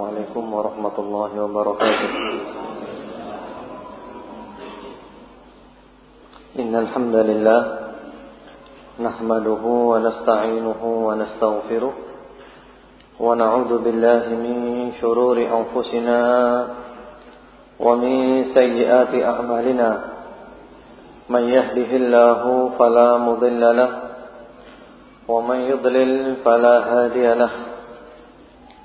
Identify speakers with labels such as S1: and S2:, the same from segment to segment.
S1: عليكم ورحمة الله وبركاته. إن الحمد لله نحمده ونستعينه ونستغفره ونعوذ بالله من شرور أنفسنا ومن سيئات أعمالنا. من يهده الله فلا مضل له ومن يضلل فلا هادي له.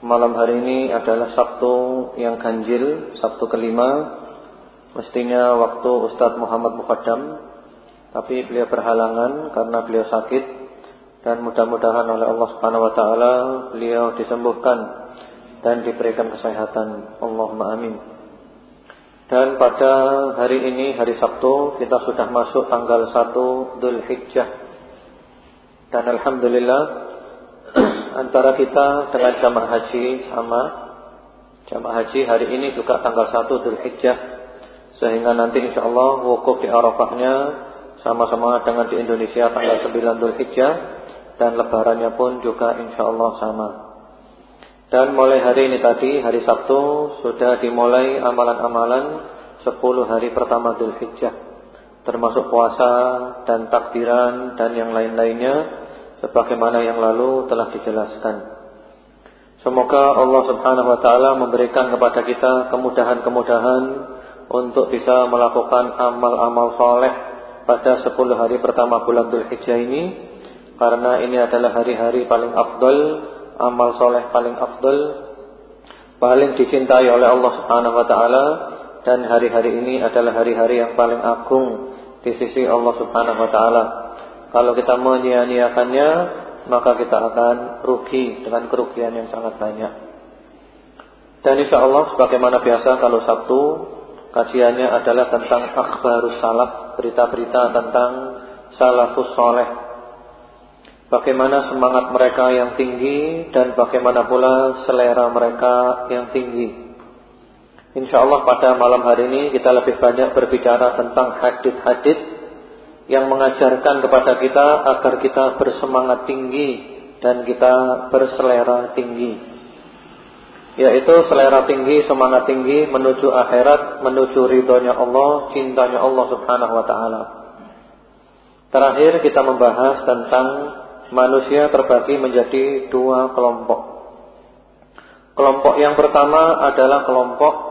S1: Malam hari ini adalah Sabtu yang ganjil Sabtu kelima. Mestinya waktu Ustadz Muhammad Mufaddam Tapi beliau berhalangan karena beliau sakit. Dan mudah-mudahan oleh Allah subhanahu wa ta'ala Beliau disembuhkan Dan diberikan kesehatan. Allahumma amin. Dan pada hari ini hari Sabtu Kita sudah masuk tanggal 1 Dhul Hijjah. Dan Alhamdulillah Antara kita dengan jamaah haji sama Jamaah haji hari ini juga tanggal 1 Dhul Hijjah Sehingga nanti insya Allah wukuf di Arafahnya Sama-sama dengan di Indonesia tanggal 9 Dhul Hijjah Dan lebarannya pun juga insya Allah sama. Dan mulai hari ini tadi Hari Sabtu Sudah dimulai amalan-amalan 10 hari pertama Dhul Hijjah termasuk puasa dan takbiran dan yang lain-lainnya sebagaimana yang lalu telah dijelaskan. Semoga Allah Subhanahu wa taala memberikan kepada kita kemudahan-kemudahan untuk bisa melakukan amal-amal soleh pada 10 hari pertama bulan Dzulhijjah ini karena ini adalah hari-hari paling afdol, amal soleh paling afdol, paling dicintai oleh Allah Subhanahu wa taala dan hari-hari ini adalah hari-hari yang paling agung di sisi Allah Subhanahu wa taala. Kalau kita menyia-nyiakannya, maka kita akan rugi dengan kerugian yang sangat banyak. Dan insya Allah sebagaimana biasa kalau Sabtu kajiannya adalah tentang akhbarus salaf, berita-berita tentang salafus soleh. Bagaimana semangat mereka yang tinggi dan bagaimana pula selera mereka yang tinggi. Insya Allah pada malam hari ini kita lebih banyak berbicara tentang hadit-hadit yang mengajarkan kepada kita agar kita bersemangat tinggi dan kita berselera tinggi. Yaitu selera tinggi, semangat tinggi menuju akhirat, menuju ridhonya Allah, cintanya Allah Subhanahu wa taala. Terakhir kita membahas tentang manusia terbagi menjadi dua kelompok. Kelompok yang pertama adalah kelompok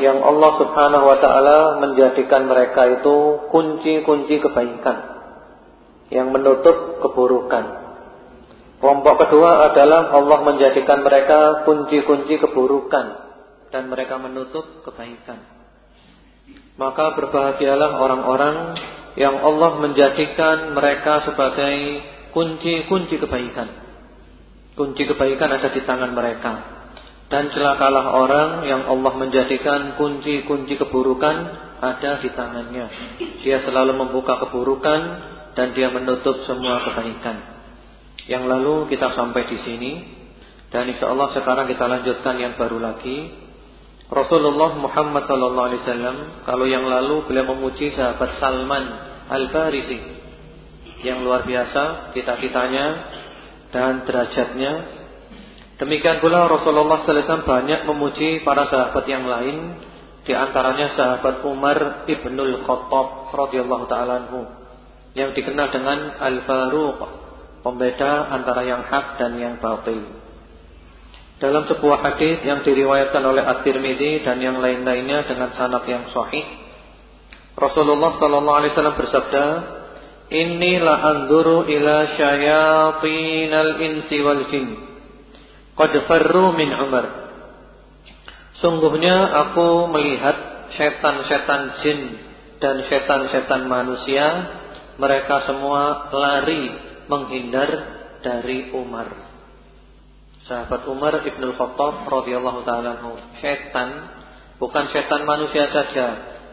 S1: yang Allah Subhanahu wa taala menjadikan mereka itu kunci-kunci kebaikan yang menutup keburukan. Kelompok kedua adalah Allah menjadikan mereka kunci-kunci keburukan dan mereka menutup kebaikan. Maka berbahagialah orang-orang yang Allah menjadikan mereka sebagai kunci-kunci kebaikan. Kunci kebaikan ada di tangan mereka. Dan celakalah orang yang Allah menjadikan kunci-kunci keburukan ada di tangannya. Dia selalu membuka keburukan dan dia menutup semua kebaikan. Yang lalu kita sampai di sini dan insya Allah sekarang kita lanjutkan yang baru lagi. Rasulullah Muhammad sallallahu alaihi wasallam kalau yang lalu beliau memuji sahabat Salman Al-Farisi yang luar biasa cita-citanya dan derajatnya Demikian pula Rasulullah SAW banyak memuji para sahabat yang lain, di antaranya sahabat Umar ibnul Khattab radhiyallahu taala yang dikenal dengan Al-Faruq, pembeda antara yang hak dan yang batil. Dalam sebuah hadis yang diriwayatkan oleh At-Tirmidzi dan yang lain-lainnya dengan sanad yang sahih, Rasulullah sallallahu alaihi wasallam bersabda, "Inni la anzuru ila syayatinal insi wal jinn." Qad farru min Umar. Sungguhnya aku melihat setan-setan jin dan setan-setan manusia mereka semua lari menghindar dari Umar. Sahabat Umar Ibnu Khattab radhiyallahu taala. Setan bukan setan manusia saja,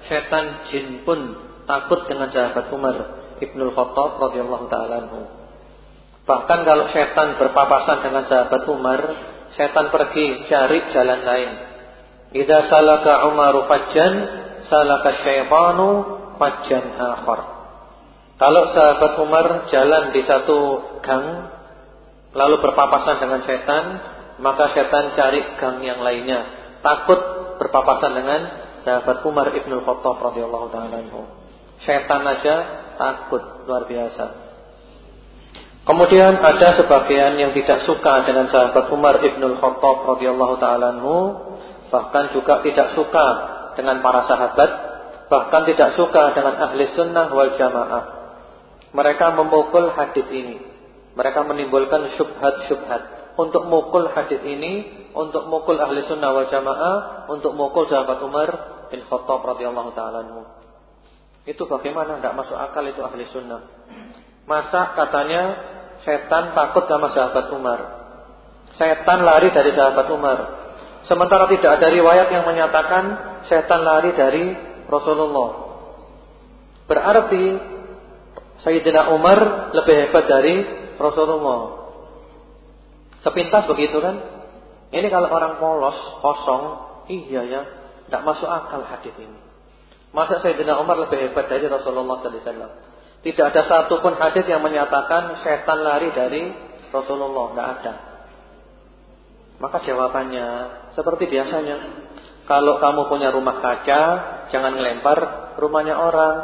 S1: setan jin pun takut dengan sahabat Umar Ibnu Khattab radhiyallahu taala. Bahkan kalau setan berpapasan dengan sahabat Umar, setan pergi cari jalan lain. Idza salaka Umaru fajjan, salaka syaitanu fajjan akhar. Kalau sahabat Umar jalan di satu gang lalu berpapasan dengan setan, maka setan cari gang yang lainnya. Takut berpapasan dengan sahabat Umar Ibnu Khattab radhiyallahu taala. Setan aja takut luar biasa. Kemudian ada sebagian yang tidak suka dengan sahabat Umar Ibn Khattab radhiyallahu taala bahkan juga tidak suka dengan para sahabat, bahkan tidak suka dengan ahli sunnah wal jamaah. Mereka memukul hadis ini. Mereka menimbulkan syubhat-syubhat untuk mukul hadis ini, untuk mukul ahli sunnah wal jamaah, untuk mukul sahabat Umar bin Khattab radhiyallahu taala Itu bagaimana? Tidak masuk akal itu ahli sunnah. Masa katanya setan takut sama sahabat Umar. Setan lari dari sahabat Umar. Sementara tidak ada riwayat yang menyatakan setan lari dari Rasulullah. Berarti Sayyidina Umar lebih hebat dari Rasulullah. Sepintas begitu kan? Ini kalau orang polos, kosong, iya ya, tidak masuk akal hadis ini. Masa Sayyidina Umar lebih hebat dari Rasulullah sallallahu alaihi wasallam? Tidak ada satupun hadis yang menyatakan setan lari dari Rasulullah, tidak ada. Maka jawabannya seperti biasanya. Kalau kamu punya rumah kaca, jangan ngelempar rumahnya orang.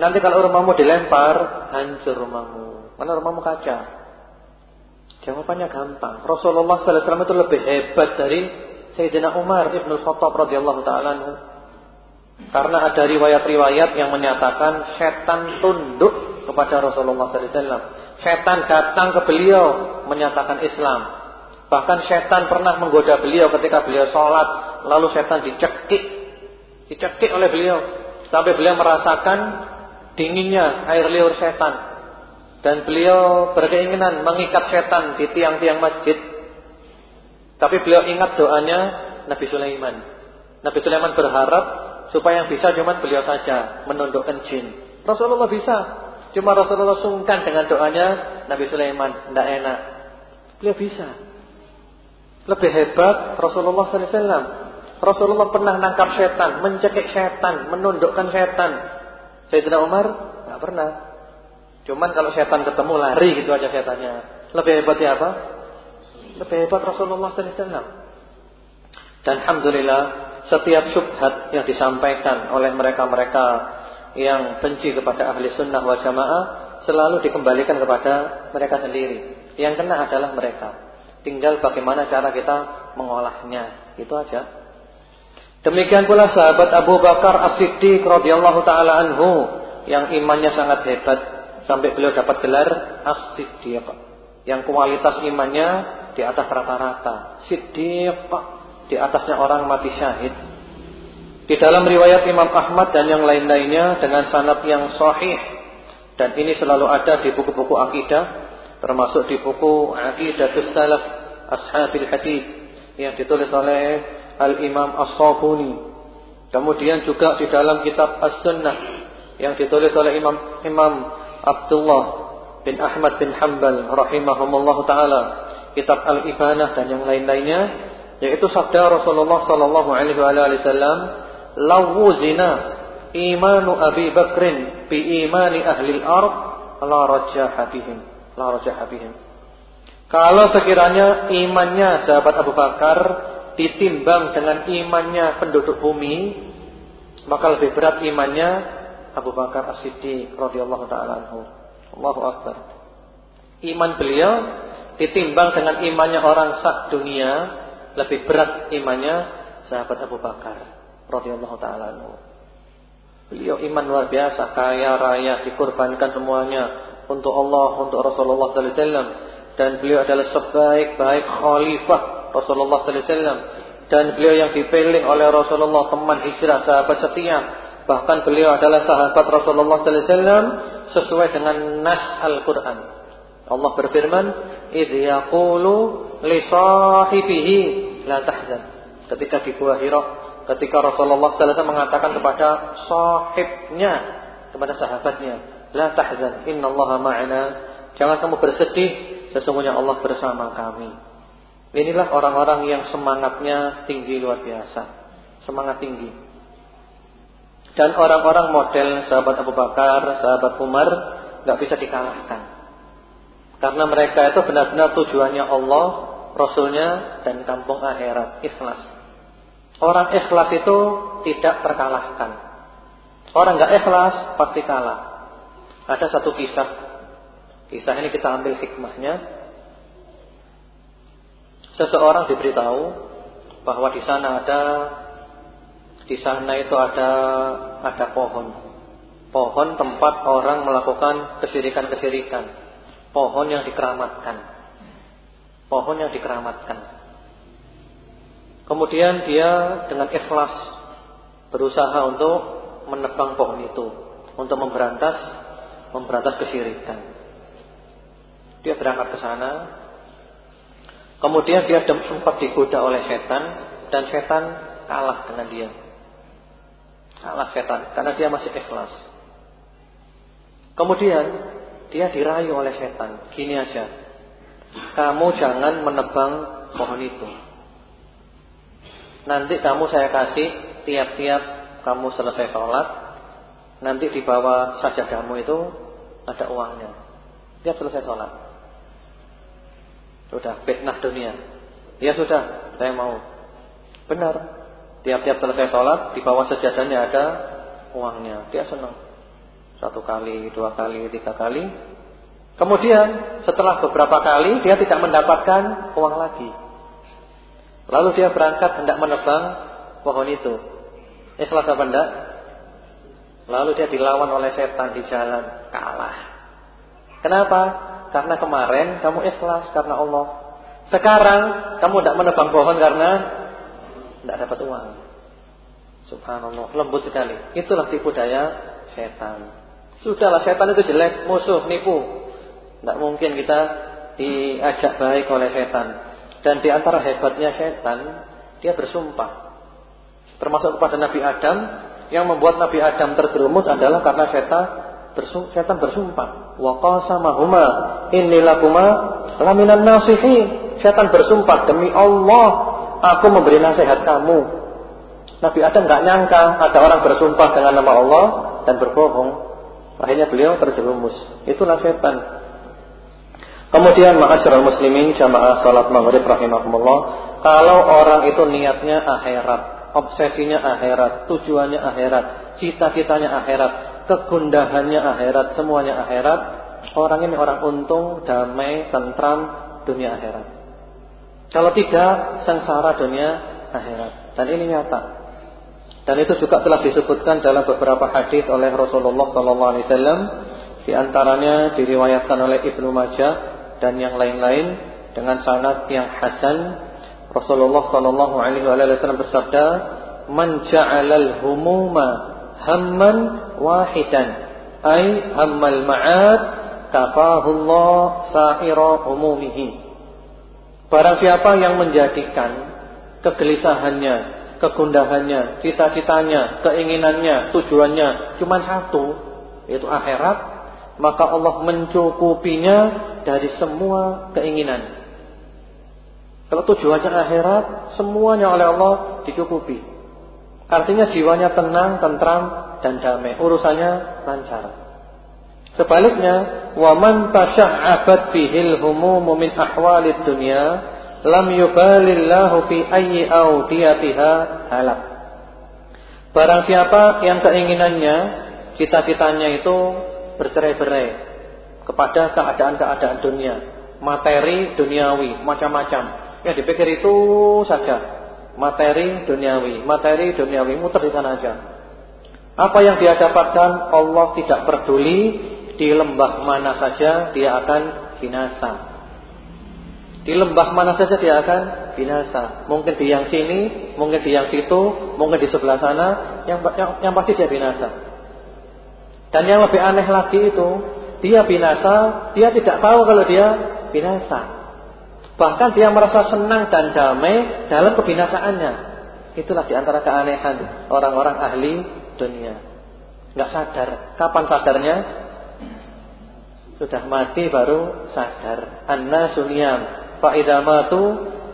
S1: Nanti kalau rumahmu dilempar, hancur rumahmu. Mana rumahmu kaca. Jawabannya gampang. Rasulullah wasallam itu lebih hebat dari Sayyidina Umar Ibn Khattab radhiyallahu taala karena ada riwayat-riwayat yang menyatakan setan tunduk kepada Rasulullah SAW. Setan datang ke beliau menyatakan Islam. Bahkan setan pernah menggoda beliau ketika beliau sholat. Lalu setan dicekik. Dicekik oleh beliau. Sampai beliau merasakan dinginnya air liur setan. Dan beliau berkeinginan mengikat setan di tiang-tiang masjid. Tapi beliau ingat doanya Nabi Sulaiman. Nabi Sulaiman berharap supaya yang bisa cuma beliau saja menundukkan jin. Rasulullah bisa. Cuma Rasulullah sungkan dengan doanya Nabi Sulaiman, tidak enak. Beliau bisa. Lebih hebat Rasulullah SAW. Rasulullah pernah nangkap setan, mencekik setan, menundukkan setan. Sayyidina Umar tidak pernah. Cuman kalau setan ketemu lari gitu aja setannya. Lebih hebat ya apa? Lebih hebat Rasulullah SAW. Dan Alhamdulillah setiap syubhat yang disampaikan oleh mereka-mereka yang benci kepada ahli sunnah wal jamaah selalu dikembalikan kepada mereka sendiri. Yang kena adalah mereka. Tinggal bagaimana cara kita mengolahnya. Itu aja. Demikian pula sahabat Abu Bakar As-Siddiq radhiyallahu taala anhu yang imannya sangat hebat sampai beliau dapat gelar As-Siddiq. Yang kualitas imannya di atas rata-rata. Siddiq di atasnya orang mati syahid. Di dalam riwayat Imam Ahmad dan yang lain-lainnya dengan sanad yang sahih dan ini selalu ada di buku-buku akidah termasuk di buku Aqidatus Salaf Ashabil Hadis yang ditulis oleh Al-Imam As-Sabuni. Kemudian juga di dalam kitab As-Sunnah yang ditulis oleh Imam Imam Abdullah bin Ahmad bin Hanbal rahimahumullah taala, kitab Al-Ibanah dan yang lain-lainnya yaitu sabda Rasulullah sallallahu alaihi wasallam lawu zina imanu Abi Bakrin bi imani ahli al-ard la rajaha bihim la rajaha bihim. Kalau sekiranya imannya sahabat Abu Bakar ditimbang dengan imannya penduduk bumi maka lebih berat imannya Abu Bakar As-Siddiq radhiyallahu taala anhu. Allahu akbar. Iman beliau ditimbang dengan imannya orang sak dunia lebih berat imannya sahabat Abu Bakar radhiyallahu taala Beliau iman luar biasa, kaya raya, dikorbankan semuanya untuk Allah, untuk Rasulullah sallallahu alaihi wasallam dan beliau adalah sebaik-baik khalifah Rasulullah sallallahu alaihi wasallam dan beliau yang dipilih oleh Rasulullah teman hijrah, sahabat setia. Bahkan beliau adalah sahabat Rasulullah sallallahu alaihi wasallam sesuai dengan nas Al-Qur'an. Allah berfirman, "Idz yaqulu li sahibihi la tahzan. Ketika di Gua Hira, ketika Rasulullah wasallam mengatakan kepada sahibnya, kepada sahabatnya, la tahzan, innallaha ma'ana. Jangan kamu bersedih, sesungguhnya Allah bersama kami. Inilah orang-orang yang semangatnya tinggi luar biasa. Semangat tinggi. Dan orang-orang model sahabat Abu Bakar, sahabat Umar nggak bisa dikalahkan. Karena mereka itu benar-benar tujuannya Allah, Rasulnya dan kampung akhirat, ikhlas. Orang ikhlas itu tidak terkalahkan. Orang nggak ikhlas pasti kalah. Ada satu kisah. Kisah ini kita ambil hikmahnya seseorang diberitahu bahwa di sana ada di sana itu ada ada pohon. Pohon tempat orang melakukan kesirikan-kesirikan. Pohon yang dikeramatkan. Pohon yang dikeramatkan. Kemudian dia dengan ikhlas berusaha untuk menebang pohon itu untuk memberantas memberantas kesyirikan. Dia berangkat ke sana, Kemudian dia sempat digoda oleh setan dan setan kalah dengan dia. Kalah setan karena dia masih ikhlas. Kemudian dia dirayu oleh setan. Gini aja. Kamu jangan menebang pohon itu. Nanti kamu saya kasih tiap-tiap kamu selesai sholat. Nanti di bawah sajadamu itu ada uangnya. Tiap selesai sholat. Sudah fitnah dunia. Ya sudah, saya mau. Benar. Tiap-tiap selesai sholat di bawah sejadahnya ada uangnya. Dia senang. Satu kali, dua kali, tiga kali. Kemudian setelah beberapa kali dia tidak mendapatkan uang lagi. Lalu dia berangkat hendak menebang pohon itu. Ikhlas apa enggak? Lalu dia dilawan oleh setan di jalan, kalah. Kenapa? karena kemarin kamu ikhlas karena Allah. Sekarang kamu tidak menebang pohon karena tidak dapat uang. Subhanallah, lembut sekali. Itulah tipu daya setan. Sudahlah setan itu jelek, musuh, nipu. Tidak mungkin kita diajak baik oleh setan. Dan di antara hebatnya setan, dia bersumpah. Termasuk kepada Nabi Adam, yang membuat Nabi Adam terjerumus adalah karena setan bersum, setan bersumpah. Wa qasamahuma lakuma laminan nasihin. Setan bersumpah demi Allah aku memberi nasihat kamu. Nabi Adam nggak nyangka ada orang bersumpah dengan nama Allah dan berbohong. Akhirnya beliau terjerumus. Itulah setan. Kemudian ma'asyiral muslimin jamaah salat maghrib rahimakumullah, kalau orang itu niatnya akhirat, obsesinya akhirat, tujuannya akhirat, cita-citanya akhirat, kegundahannya akhirat, semuanya akhirat. Orang ini orang untung, damai, tentram dunia akhirat. Kalau tidak, sengsara dunia akhirat. Dan ini nyata. Dan itu juga telah disebutkan dalam beberapa hadis oleh Rasulullah SAW. Di antaranya diriwayatkan oleh Ibnu Majah dan yang lain-lain dengan sanad yang hasan. Rasulullah SAW bersabda, "Man ja'alal humuma hamman wahidan ay hammal ma'ad kafahullah sa'ira umumihi Barang siapa yang menjadikan kegelisahannya, kegundahannya, cita-citanya, keinginannya, tujuannya cuma satu, yaitu akhirat, maka Allah mencukupinya dari semua keinginan. Kalau tujuannya akhirat, semuanya oleh Allah dicukupi. Artinya jiwanya tenang, tentram dan damai. Urusannya lancar. Sebaliknya, wa man tasha'abat bihil humumu min ahwalid dunya lam yubalillahu fi ayyi awdiyatiha halak. Barang siapa yang keinginannya, cita-citanya itu bercerai-berai kepada keadaan-keadaan dunia, materi duniawi, macam-macam. Yang dipikir itu saja materi duniawi, materi duniawi muter di sana aja. Apa yang dia dapatkan Allah tidak peduli di lembah mana saja dia akan binasa. Di lembah mana saja dia akan binasa. Mungkin di yang sini, mungkin di yang situ, mungkin di sebelah sana, yang yang, yang pasti dia binasa. Dan yang lebih aneh lagi itu, dia binasa, dia tidak tahu kalau dia binasa. Bahkan dia merasa senang dan damai dalam kebinasaannya. Itulah di antara keanehan orang-orang ahli dunia. Nggak sadar. Kapan sadarnya? Sudah mati baru sadar. Anna sunyam. Fa'idamatu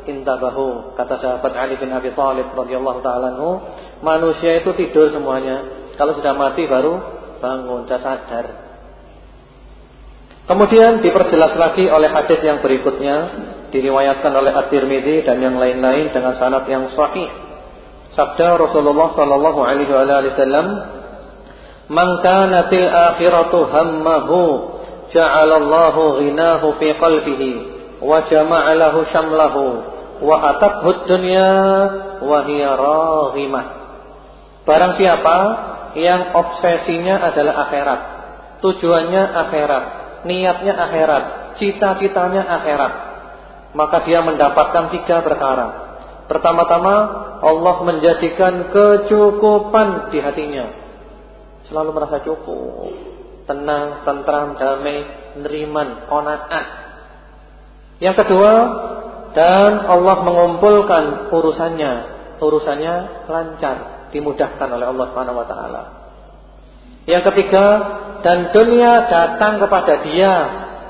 S1: intabahu. Kata sahabat Ali bin Abi taala manusia itu tidur semuanya. Kalau sudah mati baru bangun, sudah sadar. Kemudian diperjelas lagi oleh hadis yang berikutnya diriwayatkan oleh At-Tirmizi dan yang lain-lain dengan sanad yang sahih. Sabda Rasulullah sallallahu alaihi wasallam, "Man kanatil akhiratu hammahu, ja'alallahu ghinahu fi qalbihi wa jama'a lahu syamlahu wa atathu dunya wa hiya raghimah." Barang siapa yang obsesinya adalah akhirat, tujuannya akhirat, niatnya akhirat, cita-citanya akhirat, maka dia mendapatkan tiga perkara. Pertama-tama Allah menjadikan kecukupan di hatinya. Selalu merasa cukup, tenang, tentram, damai, neriman, qanaah. Yang kedua, dan Allah mengumpulkan urusannya, urusannya lancar, dimudahkan oleh Allah Subhanahu wa taala. Yang ketiga, dan dunia datang kepada dia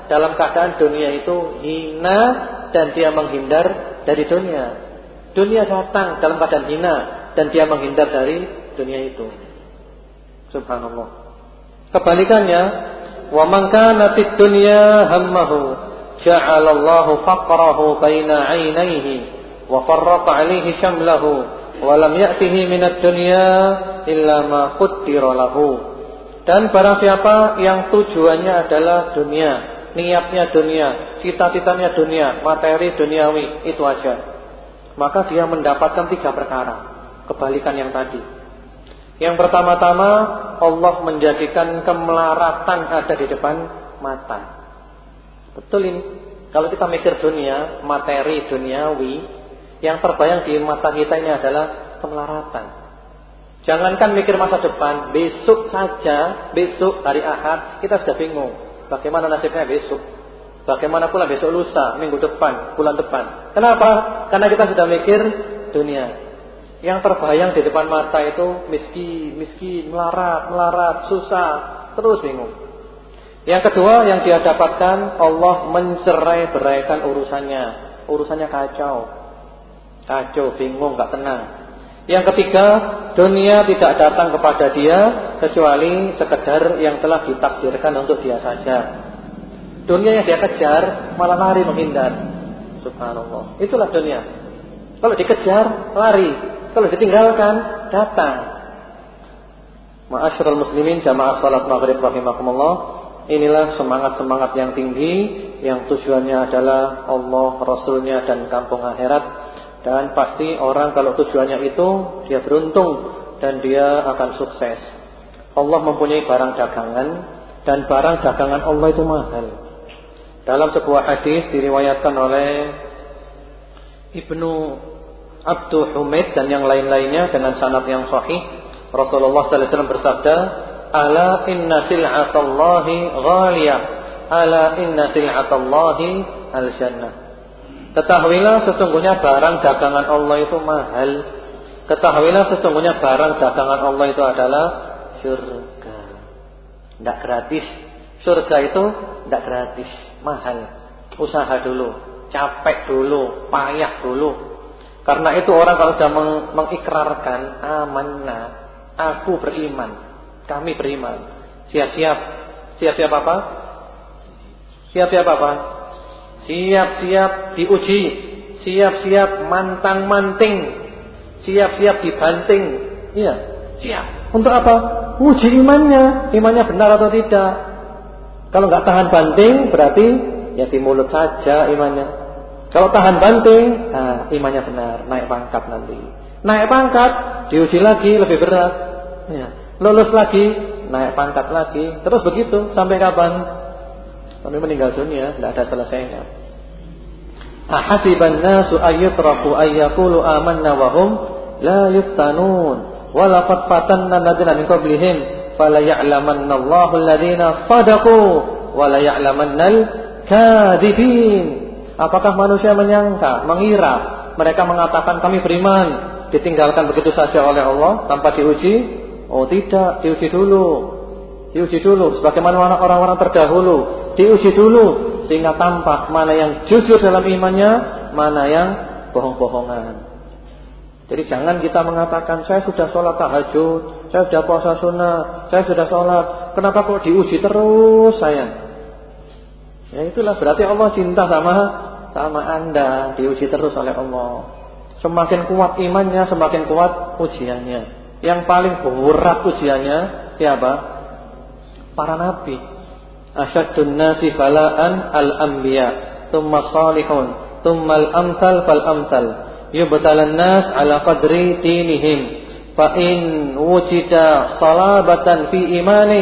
S1: dalam keadaan dunia itu hina dan dia menghindar dari dunia. Dunia datang dalam keadaan hina dan dia menghindar dari dunia itu. Subhanallah. Kebalikannya, wa man kana fid dunya hammahu ja'ala Allahu faqrahu baina 'ainaihi wa farraqa 'alaihi shamlahu wa lam ya'tihi minad dunya illa ma lahu. Dan barang siapa yang tujuannya adalah dunia, niatnya dunia, cita-citanya dunia, materi duniawi, itu aja. Maka dia mendapatkan tiga perkara, kebalikan yang tadi. Yang pertama-tama Allah menjadikan kemelaratan ada di depan mata. Betul ini. Kalau kita mikir dunia, materi duniawi, yang terbayang di mata kita ini adalah kemelaratan. Jangankan mikir masa depan, besok saja, besok hari Ahad kita sudah bingung. Bagaimana nasibnya besok? Bagaimana pula besok lusa, minggu depan, bulan depan? Kenapa? Karena kita sudah mikir dunia. Yang terbayang di depan mata itu miskin, miskin, melarat, melarat, susah, terus bingung. Yang kedua yang dia dapatkan Allah mencerai beraikan urusannya. Urusannya kacau. Kacau, bingung, gak tenang. Yang ketiga, dunia tidak datang kepada dia kecuali sekedar yang telah ditakdirkan untuk dia saja. Dunia yang dia kejar malah lari menghindar. Subhanallah. Itulah dunia. Kalau dikejar, lari. Kalau ditinggalkan, datang. Ma'asyiral muslimin jamaah salat maghrib rahimakumullah. Inilah semangat-semangat yang tinggi yang tujuannya adalah Allah, Rasulnya dan kampung akhirat dan pasti orang kalau tujuannya itu dia beruntung dan dia akan sukses. Allah mempunyai barang dagangan dan barang dagangan Allah itu mahal. Dalam sebuah hadis diriwayatkan oleh Ibnu Abdul Humaid dan yang lain-lainnya dengan sanad yang sahih, Rasulullah sallallahu alaihi wasallam bersabda, "Ala inna sil'atallahi ghaliyah, ala inna sil'atallahi al-jannah." Ketahuilah sesungguhnya barang dagangan Allah itu mahal. Ketahuilah sesungguhnya barang dagangan Allah itu adalah surga. Tidak gratis. Surga itu tidak gratis, mahal. Usaha dulu, capek dulu, payah dulu. Karena itu orang kalau sudah meng mengikrarkan amanah, aku beriman, kami beriman. Siap-siap. Siap-siap apa? Siap-siap apa? Siap-siap diuji, siap-siap mantang-manting, siap-siap dibanting. Iya, siap. Untuk apa? Uji imannya, imannya benar atau tidak. Kalau nggak tahan banting, berarti ya di mulut saja imannya. Kalau tahan banting, nah, imannya benar, naik pangkat nanti. Naik pangkat, diuji lagi lebih berat. Ya. Lulus lagi, naik pangkat lagi. Terus begitu sampai kapan? Sampai meninggal dunia, tidak ada selesainya. Ahasiban nasu ayyutraku ayyakulu amanna wahum la yuftanun. Walaqad fatanna ladina min qablihim fala ya'lamanna Allahu alladhina sadaqu wa la ya'lamanna al-kadhibin. Apakah manusia menyangka, mengira mereka mengatakan kami beriman, ditinggalkan begitu saja oleh Allah tanpa diuji? Oh tidak, diuji dulu. Diuji dulu sebagaimana orang-orang terdahulu, diuji dulu sehingga tampak mana yang jujur dalam imannya, mana yang bohong-bohongan. Jadi jangan kita mengatakan saya sudah sholat tahajud, saya sudah puasa sunnah, saya sudah sholat. Kenapa kok diuji terus saya? Ya itulah berarti Allah cinta sama sama anda, diuji terus oleh Allah. Semakin kuat imannya, semakin kuat ujiannya. Yang paling berat ujiannya siapa? Para nabi. Asyadun nasi bala'an al-anbiya, thumma salihun, thumma al-amthal fal-amthal yubtalan nas ala qadri dinihim. Fa in wujida salabatan fi imani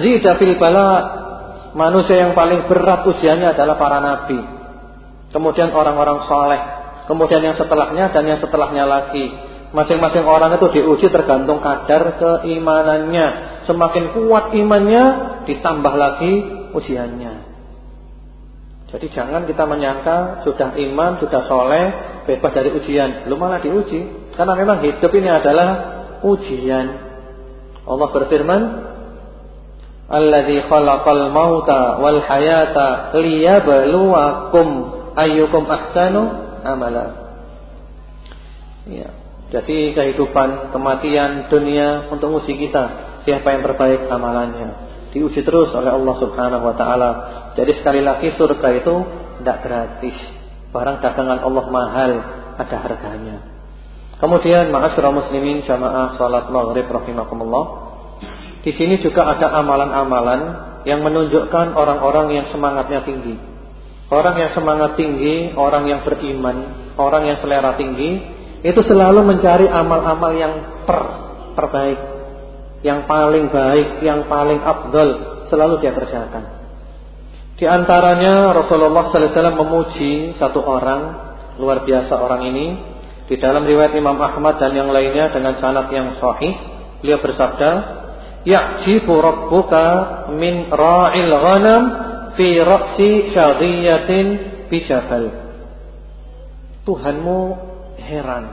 S1: zida fil bala. Manusia yang paling berat ujiannya adalah para nabi. Kemudian orang-orang soleh kemudian yang setelahnya dan yang setelahnya lagi. Masing-masing orang itu diuji tergantung kadar keimanannya semakin kuat imannya ditambah lagi ujiannya jadi jangan kita menyangka sudah iman, sudah soleh, bebas dari ujian. Belum malah diuji. Karena memang hidup ini adalah ujian. Allah berfirman, Alladzi khalaqal mauta wal hayata liyabluwakum ayyukum ahsanu amala. Ya. Jadi kehidupan, kematian, dunia untuk uji kita, siapa yang terbaik amalannya diuji terus oleh Allah Subhanahu wa taala. Jadi sekali lagi surga itu tidak gratis. Barang dagangan Allah mahal, ada harganya. Kemudian ma'asyiral muslimin jamaah salat maghrib rahimakumullah. Di sini juga ada amalan-amalan yang menunjukkan orang-orang yang semangatnya tinggi. Orang yang semangat tinggi, orang yang beriman, orang yang selera tinggi, itu selalu mencari amal-amal yang per, terbaik yang paling baik, yang paling afdal selalu dia kerjakan. Di antaranya Rasulullah sallallahu alaihi wasallam memuji satu orang luar biasa orang ini. Di dalam riwayat Imam Ahmad dan yang lainnya dengan sanad yang sahih beliau bersabda Ya'jibu rabbuka min ra'il ghanam fi ra'si syadhiyatin bi jabal. Tuhanmu heran.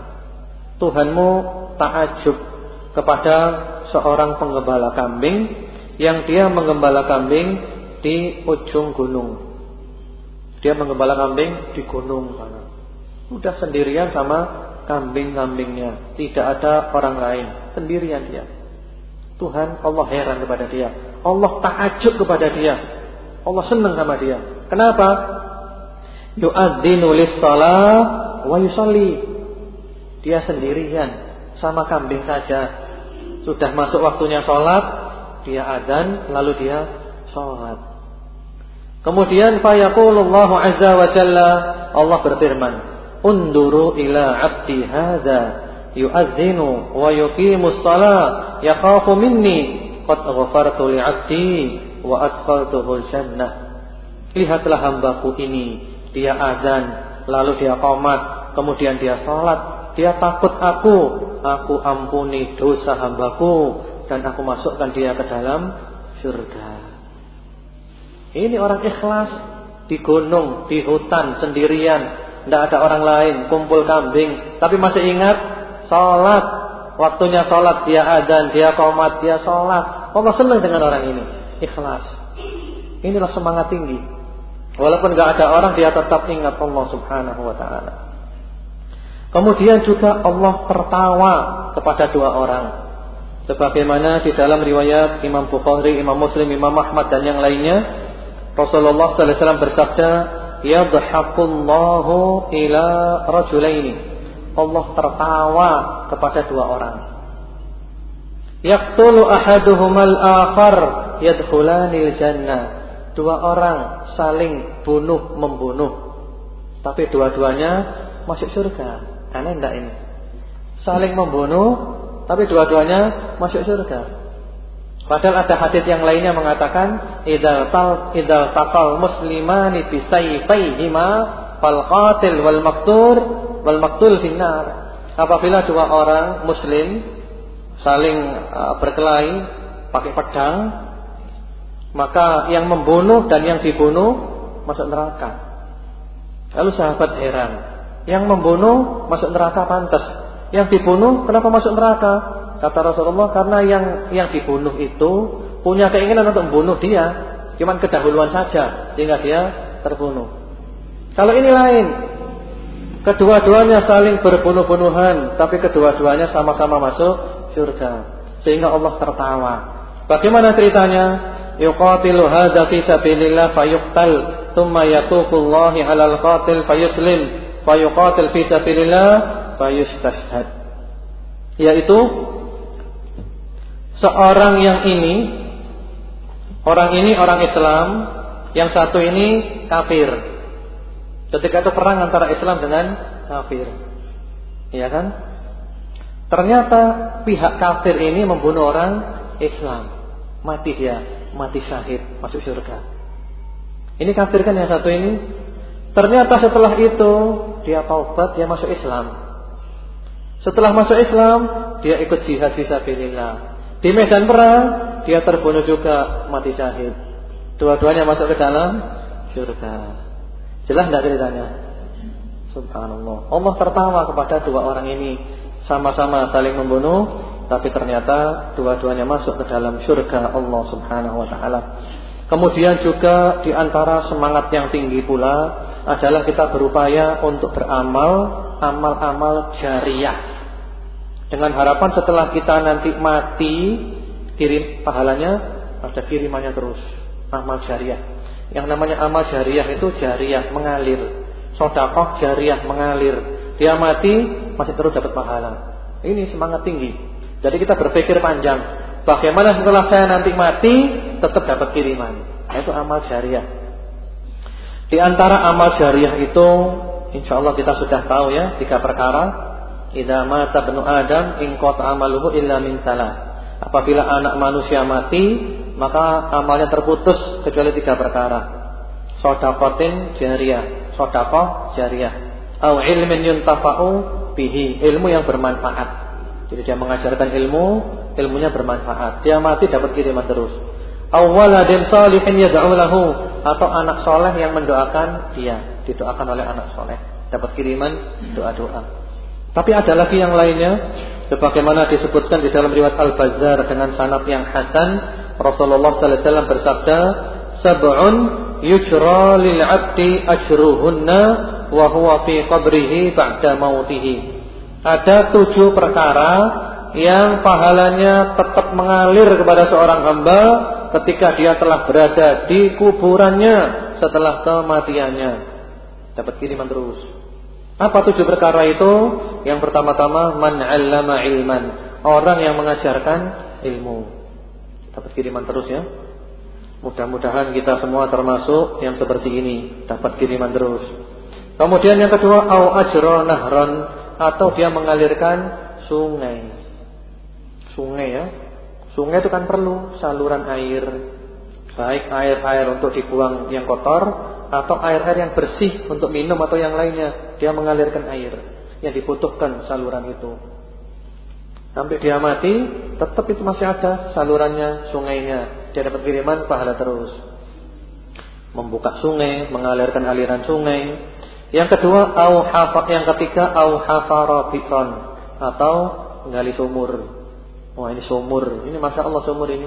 S1: Tuhanmu takjub kepada seorang penggembala kambing yang dia menggembala kambing di ujung gunung. Dia menggembala kambing di gunung sana. Sudah sendirian sama kambing-kambingnya, tidak ada orang lain, sendirian dia. Tuhan Allah heran kepada dia. Allah takjub kepada dia. Allah senang sama dia. Kenapa? Yu'adzinu lis-shalah wa yusalli. Dia sendirian sama kambing saja sudah masuk waktunya sholat, dia adzan, lalu dia sholat. Kemudian fayaqulullahu azza wa jalla Allah berfirman, "Unduru ila 'abdi hadza yu'adzinu wa yuqimus shalah yakhafu minni qad ghafartu li 'abdi wa adkhaltuhu jannah." Lihatlah hambaku ini, dia azan, lalu dia qomat, kemudian dia sholat, dia takut aku, aku ampuni dosa hambaku dan aku masukkan dia ke dalam surga. Ini orang ikhlas di gunung, di hutan sendirian, tidak ada orang lain, kumpul kambing, tapi masih ingat salat. Waktunya salat dia adzan, dia komat, dia salat. Allah senang dengan orang ini, ikhlas. Inilah semangat tinggi. Walaupun nggak ada orang dia tetap ingat Allah Subhanahu wa taala. Kemudian juga Allah tertawa kepada dua orang. Sebagaimana di dalam riwayat Imam Bukhari, Imam Muslim, Imam Ahmad dan yang lainnya, Rasulullah sallallahu alaihi wasallam bersabda, "Yadhhakullahu ila rajulaini." Allah tertawa kepada dua orang. Yaqtulu ahaduhumal akhar yadkhulanil jannah. Dua orang saling bunuh membunuh. Tapi dua-duanya masuk surga. Aneh enggak ini? Saling membunuh tapi dua-duanya masuk surga. Padahal ada hadis yang lainnya mengatakan idzal tal idzal taqal muslimani bi sayfayhima fal qatil wal maqtur wal maqtul finnar. Apabila dua orang muslim saling uh, berkelahi pakai pedang, maka yang membunuh dan yang dibunuh masuk neraka. Lalu sahabat heran, yang membunuh masuk neraka pantas, yang dibunuh kenapa masuk neraka? Kata Rasulullah karena yang yang dibunuh itu punya keinginan untuk membunuh dia, cuman kedahuluan saja sehingga dia terbunuh. Kalau ini lain, kedua-duanya saling berbunuh-bunuhan, tapi kedua-duanya sama-sama masuk surga. Sehingga Allah tertawa. Bagaimana ceritanya? Yuqatilu hadza fi sabilillah fayuqtal thumma yatuqullahi 'alal qatil fayuslim fayuqatil fi sabilillah fayustashhad. Yaitu seorang yang ini orang ini orang Islam, yang satu ini kafir. Ketika itu perang antara Islam dengan kafir. Iya kan? Ternyata pihak kafir ini membunuh orang Islam. Mati dia, mati syahid, masuk surga. Ini kafir kan yang satu ini? Ternyata setelah itu dia taubat, dia masuk Islam. Setelah masuk Islam, dia ikut jihad fisabilillah. Di medan perang, dia terbunuh juga, mati syahid. Dua-duanya masuk ke dalam surga. Jelas tidak ceritanya? Subhanallah. Allah tertawa kepada dua orang ini sama-sama saling membunuh tapi ternyata dua-duanya masuk ke dalam surga Allah Subhanahu wa taala. Kemudian juga di antara semangat yang tinggi pula adalah kita berupaya untuk beramal amal-amal jariah. Dengan harapan setelah kita nanti mati kirim pahalanya ada kirimannya terus amal jariah. Yang namanya amal jariah itu jariah mengalir. Sodakoh jariah mengalir. Dia mati masih terus dapat pahala. Ini semangat tinggi. Jadi kita berpikir panjang. Bagaimana setelah saya nanti mati tetap dapat kiriman. Itu amal jariah. Di antara amal jariah itu insya Allah kita sudah tahu ya tiga perkara. Idza mata benu Adam in qata amaluhu illa min salah. Apabila anak manusia mati, maka amalnya terputus kecuali tiga perkara. Sodakotin jariah, sodakoh jariah, au ilmin yuntafa'u bihi ilmu yang bermanfaat. Jadi dia mengajarkan ilmu, ilmunya bermanfaat. Dia mati dapat kiriman terus. Awaladin salihin yad'u lahu atau anak soleh yang mendoakan dia, didoakan oleh anak soleh, dapat kiriman doa-doa. Tapi ada lagi yang lainnya, sebagaimana disebutkan di dalam riwayat Al Bazzar dengan sanad yang hasan, Rasulullah sallallahu alaihi wasallam bersabda, "Sab'un yujra lil 'abdi ajruhunna wa huwa fi qabrihi ba'da mautihi. Ada tujuh perkara yang pahalanya tetap mengalir kepada seorang hamba ketika dia telah berada di kuburannya setelah kematiannya. Dapat kiriman terus. Apa tujuh perkara itu? Yang pertama-tama man 'allama ilman, orang yang mengajarkan ilmu. Dapat kiriman terus ya. Mudah-mudahan kita semua termasuk yang seperti ini, dapat kiriman terus. Kemudian yang kedua au ajra nahran atau dia mengalirkan sungai. Sungai ya. Sungai itu kan perlu saluran air. Baik air-air untuk dibuang yang kotor atau air-air yang bersih untuk minum atau yang lainnya. Dia mengalirkan air yang dibutuhkan saluran itu. Sampai dia mati, tetap itu masih ada salurannya, sungainya. Dia dapat kiriman pahala terus. Membuka sungai, mengalirkan aliran sungai, yang kedua au yang ketiga au atau gali sumur. Wah ini sumur, ini masya Allah sumur ini.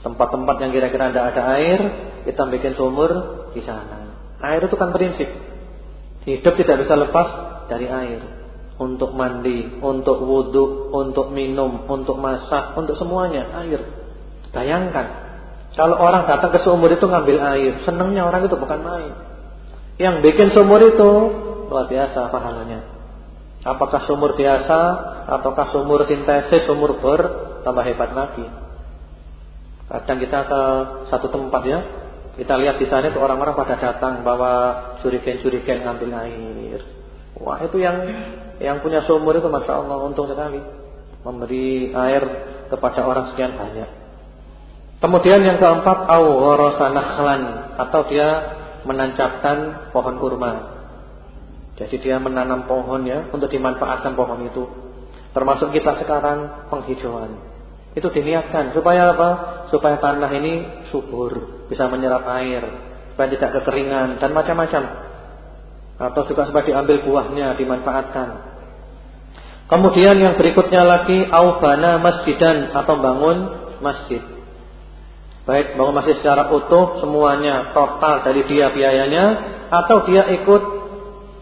S1: Tempat-tempat yang kira-kira tidak ada air, kita bikin sumur di sana. Air itu kan prinsip. Hidup tidak bisa lepas dari air. Untuk mandi, untuk wudhu, untuk minum, untuk masak, untuk semuanya air. Bayangkan, kalau orang datang ke sumur itu ngambil air, senangnya orang itu bukan main. Yang bikin sumur itu luar biasa pahalanya. Apakah sumur biasa ataukah sumur sintesis, sumur bor tambah hebat lagi. Kadang kita ke satu tempat ya, kita lihat di sana itu orang-orang pada datang bawa suriken-suriken ngambil air. Wah itu yang yang punya sumur itu masya Allah untung sekali memberi air kepada orang sekian banyak. Kemudian yang keempat awwarasanahlan atau dia menancapkan pohon kurma. Jadi dia menanam pohon ya untuk dimanfaatkan pohon itu. Termasuk kita sekarang penghijauan. Itu diniatkan supaya apa? Supaya tanah ini subur, bisa menyerap air, supaya tidak kekeringan dan macam-macam. atau juga sampai diambil buahnya, dimanfaatkan. Kemudian yang berikutnya lagi aubana masjidan atau bangun masjid. Baik bangun masjid secara utuh semuanya total dari dia biayanya atau dia ikut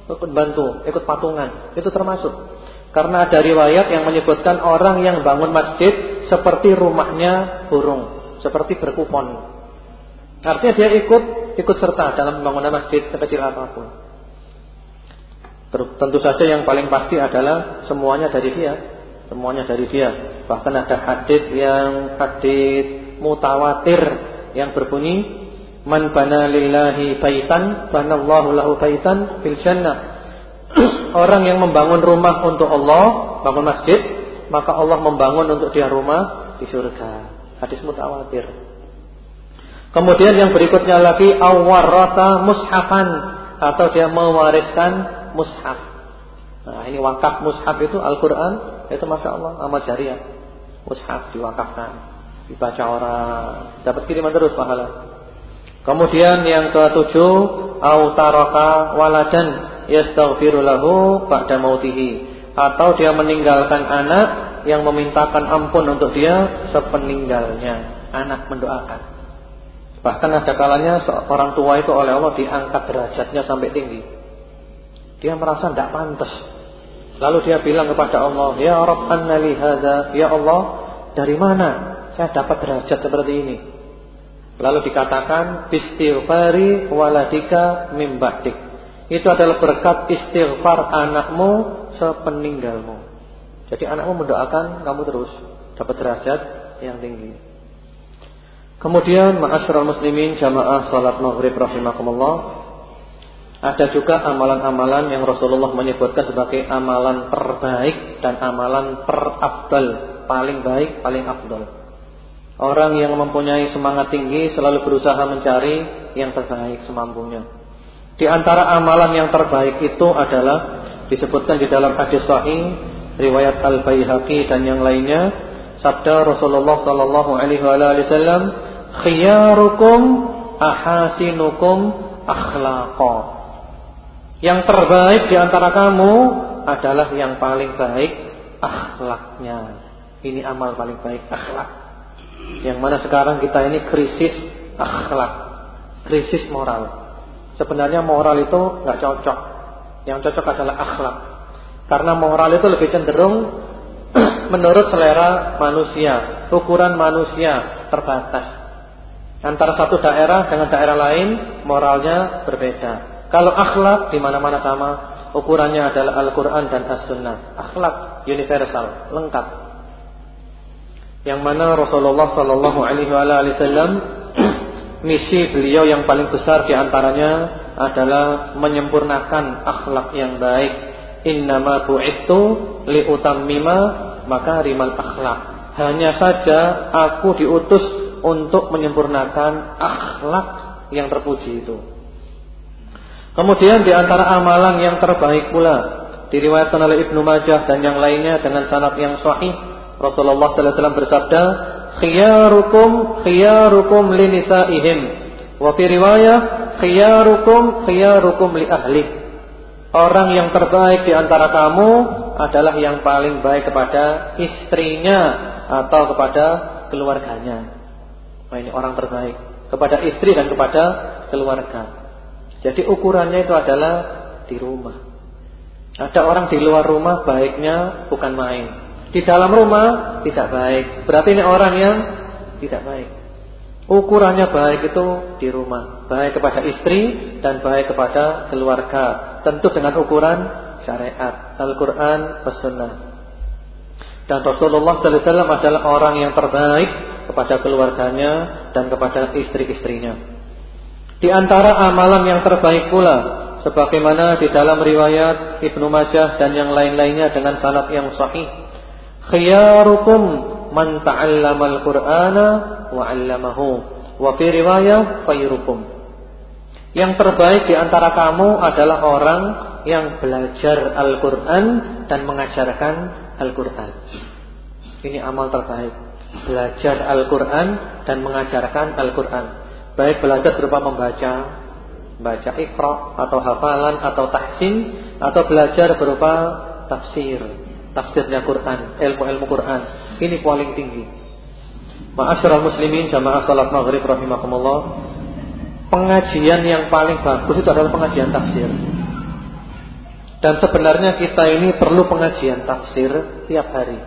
S1: ikut bantu, ikut patungan. Itu termasuk. Karena ada riwayat yang menyebutkan orang yang bangun masjid seperti rumahnya burung, seperti berkupon. Artinya dia ikut ikut serta dalam pembangunan masjid sekecil apa pun. Tentu saja yang paling pasti adalah semuanya dari dia, semuanya dari dia. Bahkan ada hadis yang hadis mutawatir yang berbunyi Man bana lillahi baitan banallahu lahu baitan fil jannah. Orang yang membangun rumah untuk Allah, bangun masjid, maka Allah membangun untuk dia rumah di surga. Hadis mutawatir. Kemudian yang berikutnya lagi awarrata mushafan atau dia mewariskan mushaf. Nah, ini wakaf mushaf itu Al-Qur'an, itu Masya Allah amal jariah. Mushaf diwakafkan, dibaca orang, dapat kiriman terus pahala. Kemudian yang ketujuh, au taraka waladan yastaghfiru lahu ba'da mautihi. Atau dia meninggalkan anak yang memintakan ampun untuk dia sepeninggalnya. Anak mendoakan. Bahkan ada kalanya orang tua itu oleh Allah diangkat derajatnya sampai tinggi. Dia merasa tidak pantas. Lalu dia bilang kepada Allah, "Ya Rabb, anna li hadza?" Ya Allah, dari mana saya dapat derajat seperti ini? Lalu dikatakan, "Istighfari waladika mim ba'dik." Itu adalah berkat istighfar anakmu sepeninggalmu. Jadi anakmu mendoakan kamu terus dapat derajat yang tinggi. Kemudian ma'asyiral muslimin jamaah salat maghrib rahimakumullah ada juga amalan-amalan yang Rasulullah menyebutkan sebagai amalan terbaik dan amalan terabdal, paling baik, paling abdal. Orang yang mempunyai semangat tinggi selalu berusaha mencari yang terbaik semampunya. Di antara amalan yang terbaik itu adalah disebutkan di dalam hadis sahih riwayat Al-Baihaqi dan yang lainnya sabda Rasulullah sallallahu alaihi wasallam khiyarukum ahasinukum akhlaqa yang terbaik di antara kamu adalah yang paling baik akhlaknya. Ini amal paling baik akhlak. Yang mana sekarang kita ini krisis akhlak, krisis moral. Sebenarnya moral itu nggak cocok. Yang cocok adalah akhlak. Karena moral itu lebih cenderung menurut selera manusia, ukuran manusia terbatas. Antara satu daerah dengan daerah lain moralnya berbeda. Kalau akhlak di mana-mana sama, ukurannya adalah Al-Qur'an dan As-Sunnah. Akhlak universal, lengkap. Yang mana Rasulullah sallallahu alaihi wasallam misi beliau yang paling besar di antaranya adalah menyempurnakan akhlak yang baik. Innama bu'ittu liutammima makarimal akhlak. Hanya saja aku diutus untuk menyempurnakan akhlak yang terpuji itu. Kemudian di antara amalan yang terbaik pula diriwayatkan oleh Ibnu Majah dan yang lainnya dengan sanad yang sahih Rasulullah sallallahu alaihi wasallam bersabda khiyarukum khiyarukum linisaihim wa fi riwayah khiyarukum khiyarukum li ahli Orang yang terbaik di antara kamu adalah yang paling baik kepada istrinya atau kepada keluarganya. Nah ini orang terbaik kepada istri dan kepada keluarga. Jadi ukurannya itu adalah di rumah. Ada orang di luar rumah baiknya bukan main. Di dalam rumah tidak baik. Berarti ini orang yang tidak baik. Ukurannya baik itu di rumah. Baik kepada istri dan baik kepada keluarga. Tentu dengan ukuran syariat. Al-Quran, As-Sunnah. Dan Rasulullah SAW adalah orang yang terbaik kepada keluarganya dan kepada istri-istrinya. Di antara amalan yang terbaik pula sebagaimana di dalam riwayat Ibnu Majah dan yang lain-lainnya dengan sanad yang sahih. Khiyarukum man ta'allamal Qur'ana wa 'allamahu. Wa fi riwayah khairukum. Yang terbaik di antara kamu adalah orang yang belajar Al-Qur'an dan mengajarkan Al-Qur'an. Ini amal terbaik. Belajar Al-Qur'an dan mengajarkan Al-Qur'an. Baik belajar berupa membaca, Baca ikra atau hafalan atau tahsin atau belajar berupa tafsir, tafsirnya Quran, ilmu-ilmu Quran. Ini paling tinggi. Ma'asyiral muslimin jamaah salat maghrib rahimakumullah. Pengajian yang paling bagus itu adalah pengajian tafsir. Dan sebenarnya kita ini perlu pengajian tafsir tiap hari.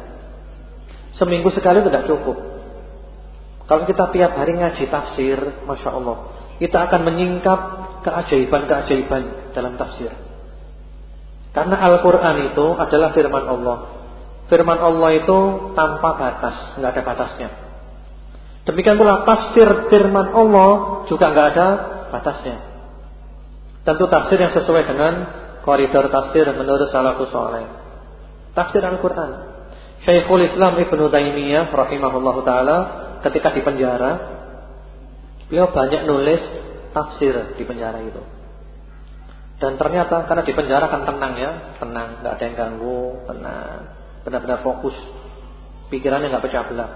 S1: Seminggu sekali tidak cukup. Kalau kita tiap hari ngaji tafsir, masya Allah, kita akan menyingkap keajaiban-keajaiban dalam tafsir. Karena Al-Quran itu adalah firman Allah. Firman Allah itu tanpa batas, nggak ada batasnya. Demikian pula tafsir firman Allah juga nggak ada batasnya. Tentu tafsir yang sesuai dengan koridor tafsir menurut salafus saleh. Tafsir Al-Quran. Syekhul Islam Ibnu Taimiyah rahimahullah taala ketika di penjara, beliau banyak nulis tafsir di penjara itu. Dan ternyata karena di penjara kan tenang ya, tenang, nggak ada yang ganggu, tenang, benar-benar fokus, pikirannya nggak pecah belah.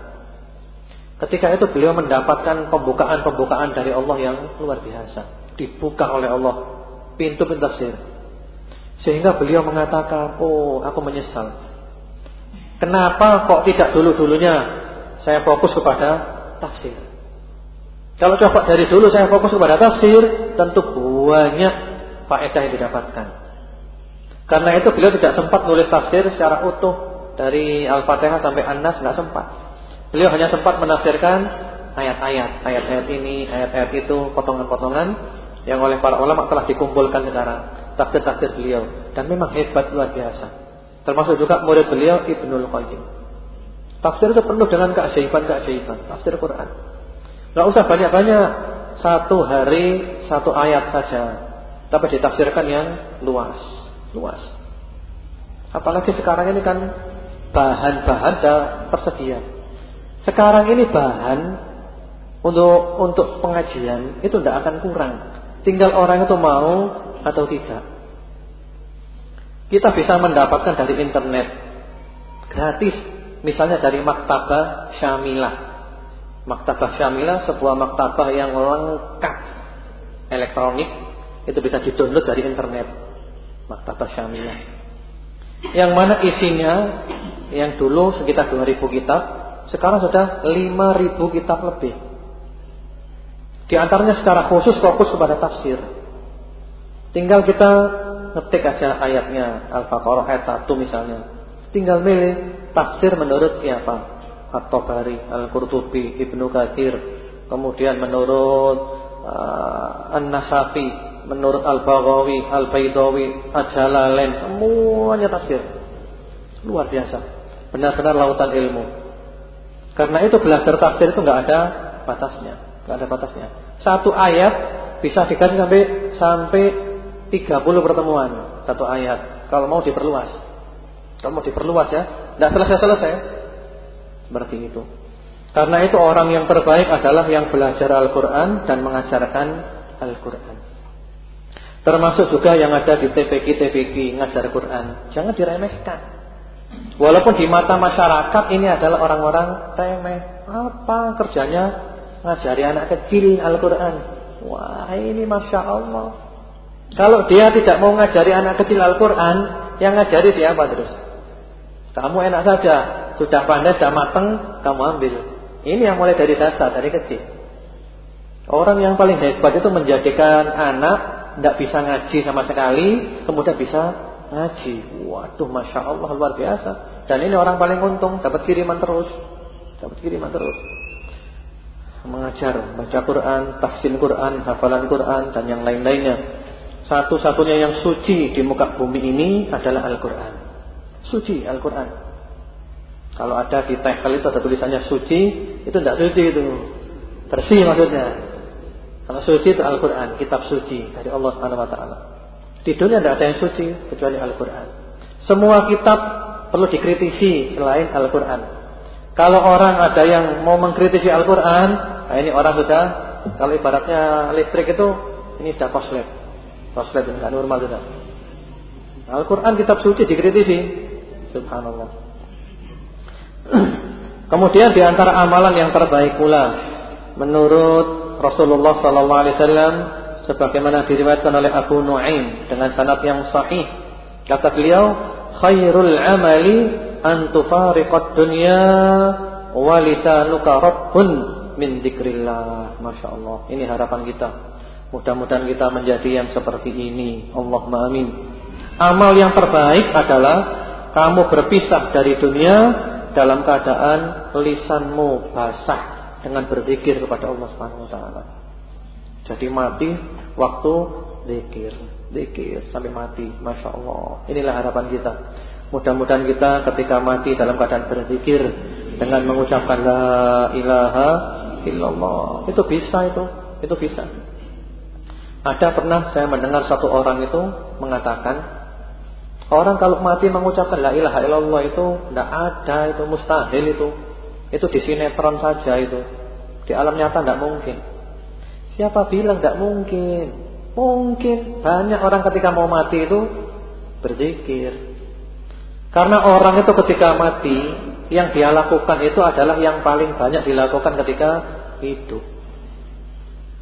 S1: Ketika itu beliau mendapatkan pembukaan-pembukaan dari Allah yang luar biasa. Dibuka oleh Allah pintu-pintu tafsir. Sehingga beliau mengatakan, "Oh, aku menyesal. Kenapa kok tidak dulu-dulunya saya fokus kepada tafsir? Kalau coba dari dulu saya fokus kepada tafsir, tentu banyak faedah yang didapatkan. Karena itu beliau tidak sempat nulis tafsir secara utuh dari Al-Fatihah sampai An-Nas nggak sempat. Beliau hanya sempat menafsirkan ayat-ayat, ayat-ayat ini, ayat-ayat itu, potongan-potongan yang oleh para ulama telah dikumpulkan sekarang. Tafsir-tafsir beliau dan memang hebat luar biasa. Termasuk juga murid beliau Ibnul Qayyim. Tafsir itu penuh dengan keajaiban-keajaiban, tafsir Quran. Gak usah banyak-banyak, satu hari satu ayat saja, tapi ditafsirkan yang luas, luas. Apalagi sekarang ini kan bahan-bahan tersedia. Sekarang ini bahan untuk untuk pengajian itu tidak akan kurang. Tinggal orang itu mau atau tidak. Kita bisa mendapatkan dari internet gratis, misalnya dari Maktabah Syamilah. Maktabah Syamilah sebuah maktabah yang lengkap elektronik itu bisa didownload dari internet. Maktabah Syamilah. Yang mana isinya yang dulu sekitar 2000 kitab sekarang sudah 5000 kitab lebih. Di antaranya secara khusus fokus kepada tafsir. Tinggal kita ngetik aja ayatnya Al-Baqarah ayat 1 misalnya. Tinggal milih tafsir menurut siapa? At-Tabari, Al-Qurtubi, Ibnu Katsir. Kemudian menurut uh, An-Nasafi, menurut Al-Baghawi, Al-Baidawi, Al-Jalalain, semuanya tafsir. Luar biasa. Benar-benar lautan ilmu. Karena itu belajar tafsir itu nggak ada batasnya, nggak ada batasnya. Satu ayat bisa dikasih sampai sampai 30 pertemuan satu ayat. Kalau mau diperluas, kalau mau diperluas ya, tidak selesai-selesai. Seperti itu. Karena itu orang yang terbaik adalah yang belajar Al-Quran dan mengajarkan Al-Quran. Termasuk juga yang ada di TPQ-TPQ ngajar Quran. Jangan diremehkan. Walaupun di mata masyarakat ini adalah orang-orang remeh. Apa kerjanya ngajari anak kecil Al-Quran? Wah ini Masya Allah. Kalau dia tidak mau ngajari anak kecil Al-Quran, yang ngajari siapa terus? Kamu enak saja, sudah pandai, sudah mateng, kamu ambil. Ini yang mulai dari dasar, dari kecil. Orang yang paling hebat itu menjadikan anak tidak bisa ngaji sama sekali, kemudian bisa ngaji. Waduh, masya Allah luar biasa. Dan ini orang paling untung, dapat kiriman terus, dapat kiriman terus. Mengajar, baca Quran, tafsir Quran, hafalan Quran, dan yang lain-lainnya. Satu-satunya yang suci di muka bumi ini adalah Al-Quran. Suci Al-Quran. Kalau ada di tekel itu ada tulisannya suci, itu tidak suci itu. Bersih maksudnya. Kalau suci itu Al-Quran, kitab suci dari Allah Subhanahu Wa Taala. Di dunia tidak ada yang suci kecuali Al-Quran. Semua kitab perlu dikritisi selain Al-Quran. Kalau orang ada yang mau mengkritisi Al-Quran, nah ini orang sudah, kalau ibaratnya listrik itu, ini sudah koslet. Koslet enggak normal sudah. Al-Quran kitab suci dikritisi. Subhanallah. Kemudian di antara amalan yang terbaik pula menurut Rasulullah sallallahu alaihi wasallam sebagaimana diriwayatkan oleh Abu Nuaim dengan sanad yang sahih. Kata beliau, "Khairul amali an tufariqad dunya wa lisanuka rabbun min dzikrillah." Masya Allah. Ini harapan kita. Mudah-mudahan kita menjadi yang seperti ini. Allahumma amin. Amal yang terbaik adalah kamu berpisah dari dunia dalam keadaan lisanmu basah dengan berzikir kepada Allah Subhanahu wa taala. Jadi mati waktu zikir, zikir sampai mati. Masya Allah. Inilah harapan kita. Mudah-mudahan kita ketika mati dalam keadaan berzikir dengan mengucapkan la ilaha illallah. Itu bisa itu, itu bisa. Ada pernah saya mendengar satu orang itu mengatakan Orang kalau mati mengucapkan la ilaha illallah itu tidak ada, itu mustahil itu. Itu di sinetron saja itu. Di alam nyata tidak mungkin. Siapa bilang tidak mungkin? Mungkin. Banyak orang ketika mau mati itu berzikir. Karena orang itu ketika mati yang dia lakukan itu adalah yang paling banyak dilakukan ketika hidup.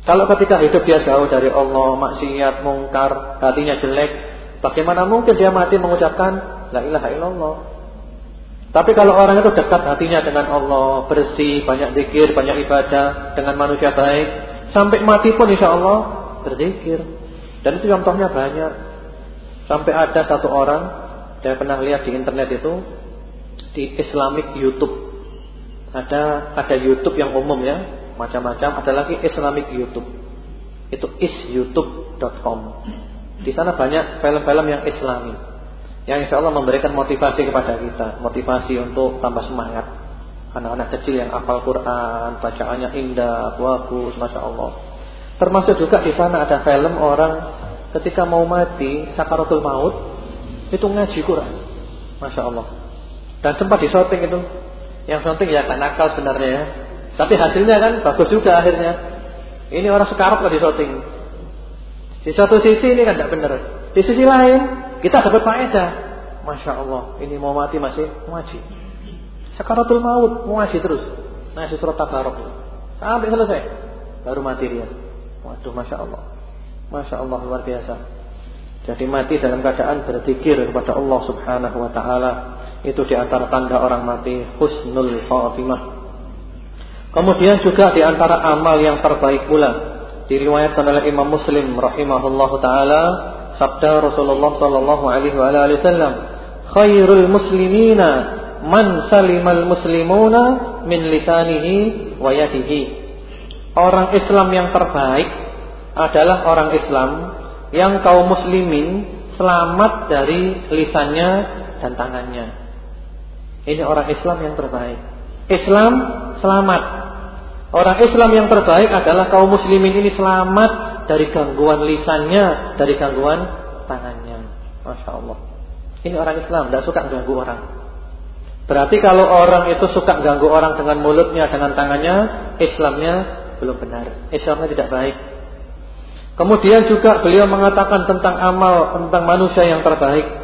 S1: Kalau ketika hidup dia jauh dari Allah, maksiat, mungkar, hatinya jelek, bagaimana mungkin dia mati mengucapkan la ilaha illallah? Tapi kalau orang itu dekat hatinya dengan Allah, bersih, banyak zikir, banyak ibadah dengan manusia baik, Sampai mati pun insya Allah berzikir. Dan itu contohnya banyak. Sampai ada satu orang, saya pernah lihat di internet itu di Islamic YouTube. Ada ada YouTube yang umum ya, macam-macam. Ada lagi Islamic YouTube. Itu isyoutube.com. Di sana banyak film-film yang Islami, yang insya Allah memberikan motivasi kepada kita, motivasi untuk tambah semangat. Anak-anak kecil yang hafal Quran, bacaannya indah, bagus, masya Allah. Termasuk juga di sana ada film orang ketika mau mati, sakaratul maut, itu ngaji Quran, masya Allah. Dan sempat di shooting itu, yang shooting ya kan nakal sebenarnya ya. Tapi hasilnya kan bagus juga akhirnya. Ini orang sekarang kok di shooting. Di satu sisi ini kan tidak benar. Di sisi lain kita dapat faedah. Masya Allah, ini mau mati masih ngaji. Sakaratul maut ngasih terus. Ngasih surat tabarok. Sampai selesai. Baru mati dia. Waduh Masya Allah. Masya Allah luar biasa. Jadi mati dalam keadaan berzikir kepada Allah subhanahu wa ta'ala. Itu di antara tanda orang mati. Husnul Fatimah. Kemudian juga di antara amal yang terbaik pula. Diriwayatkan oleh Imam Muslim rahimahullahu taala sabda Rasulullah sallallahu alaihi wasallam, "Khairul muslimina man salimal muslimuna min lisanihi wa yadihi. Orang Islam yang terbaik adalah orang Islam yang kaum muslimin selamat dari lisannya dan tangannya. Ini orang Islam yang terbaik. Islam selamat. Orang Islam yang terbaik adalah kaum muslimin ini selamat dari gangguan lisannya, dari gangguan tangannya. Masya Allah. Ini orang Islam, tidak suka ganggu orang. Berarti kalau orang itu suka ganggu orang dengan mulutnya, dengan tangannya, Islamnya belum benar. Islamnya tidak baik. Kemudian juga beliau mengatakan tentang amal, tentang manusia yang terbaik.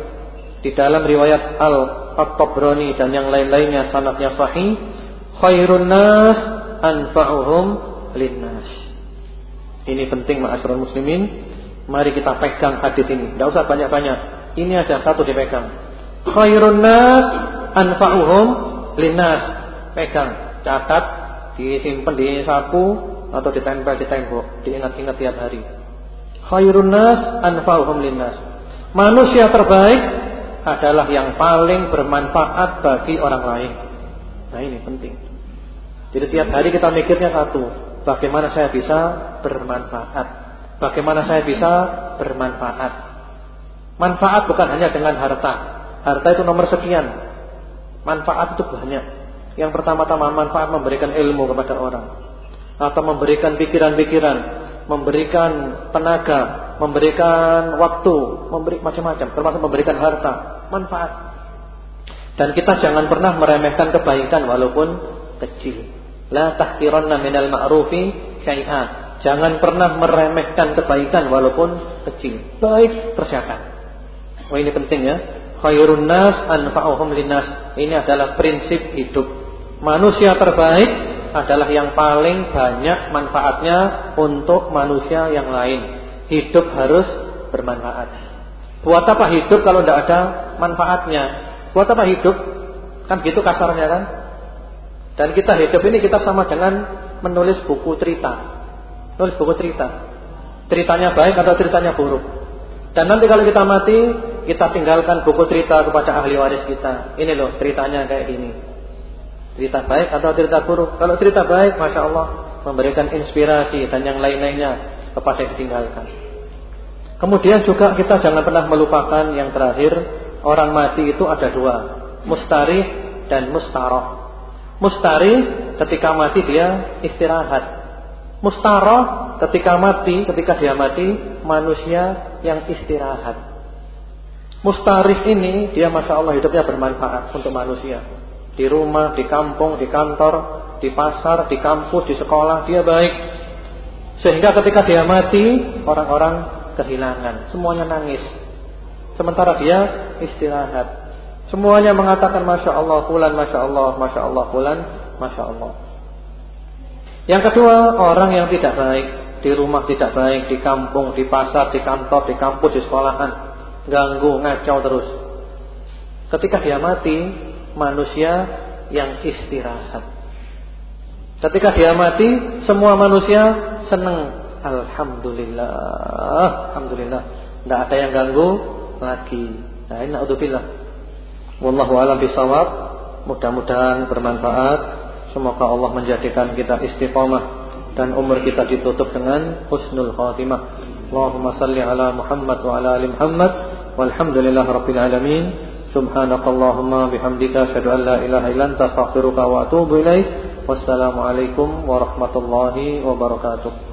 S1: Di dalam riwayat Al-Tabrani dan yang lain-lainnya sanadnya sahih, khairun nas anfa'uhum linnas. Ini penting ma'asyiral muslimin. Mari kita pegang hadis ini. Tidak usah banyak-banyak. Ini aja satu dipegang. Khairun nas anfa'uhum linnas. Pegang, catat, disimpan di sapu atau ditempel di tembok, diingat-ingat tiap hari. Khairun nas anfa'uhum linnas. Manusia terbaik adalah yang paling bermanfaat bagi orang lain. Nah ini penting. Jadi tiap hari kita mikirnya satu, bagaimana saya bisa bermanfaat? Bagaimana saya bisa bermanfaat? Manfaat bukan hanya dengan harta. Harta itu nomor sekian. Manfaat itu banyak. Yang pertama-tama manfaat memberikan ilmu kepada orang atau memberikan pikiran-pikiran, memberikan tenaga, memberikan waktu, memberi macam-macam, termasuk memberikan harta, manfaat. Dan kita jangan pernah meremehkan kebaikan walaupun kecil. La tahqiranna minal ma'rufi syai'a. Jangan pernah meremehkan kebaikan walaupun kecil. Baik, kerjakan. Wah ini penting ya khairun nas anfa'uhum linnas. Ini adalah prinsip hidup. Manusia terbaik adalah yang paling banyak manfaatnya untuk manusia yang lain. Hidup harus bermanfaat. Buat apa hidup kalau tidak ada manfaatnya? Buat apa hidup? Kan gitu kasarnya kan? Dan kita hidup ini kita sama dengan menulis buku cerita. Nulis buku cerita. Ceritanya baik atau ceritanya buruk. Dan nanti kalau kita mati, kita tinggalkan buku cerita kepada ahli waris kita. Ini loh ceritanya kayak gini. Cerita baik atau cerita buruk? Kalau cerita baik, masya Allah memberikan inspirasi dan yang lain-lainnya kepada yang ditinggalkan. Kemudian juga kita jangan pernah melupakan yang terakhir Orang mati itu ada dua Mustarih dan mustarah Mustarih ketika mati dia istirahat. Mustarah ketika mati Ketika dia mati Manusia yang istirahat. Mustarih ini dia Masya Allah hidupnya bermanfaat untuk manusia. Di rumah, di kampung, di kantor Di pasar, di kampus, di sekolah Dia baik. Sehingga ketika dia mati Orang-orang kehilangan, semuanya nangis. Sementara dia istirahat. Semuanya mengatakan Masya Allah, fulan, Masya Allah, Masya Allah, fulan, Masya Allah. Yang kedua, orang yang tidak baik. Di rumah tidak baik, di kampung, di pasar, di kantor, di kampus, di sekolahan. Ganggu, ngacau terus. Ketika dia mati, manusia yang istirahat. Ketika dia mati, semua manusia senang Alhamdulillah Alhamdulillah Tidak ada yang ganggu lagi Nah ini na'udzubillah Wallahu alam bisawab Mudah-mudahan bermanfaat. Semoga Allah menjadikan kita istiqamah Dan umur kita ditutup dengan Husnul khatimah. Allahumma salli ala Muhammad wa ala ali Muhammad. Walhamdulillah Rabbil Alamin. Subhanakallahumma bihamdika Asyadu an la ilaha ilan Tafaqiruka wa atubu ilaih Wassalamualaikum warahmatullahi wabarakatuh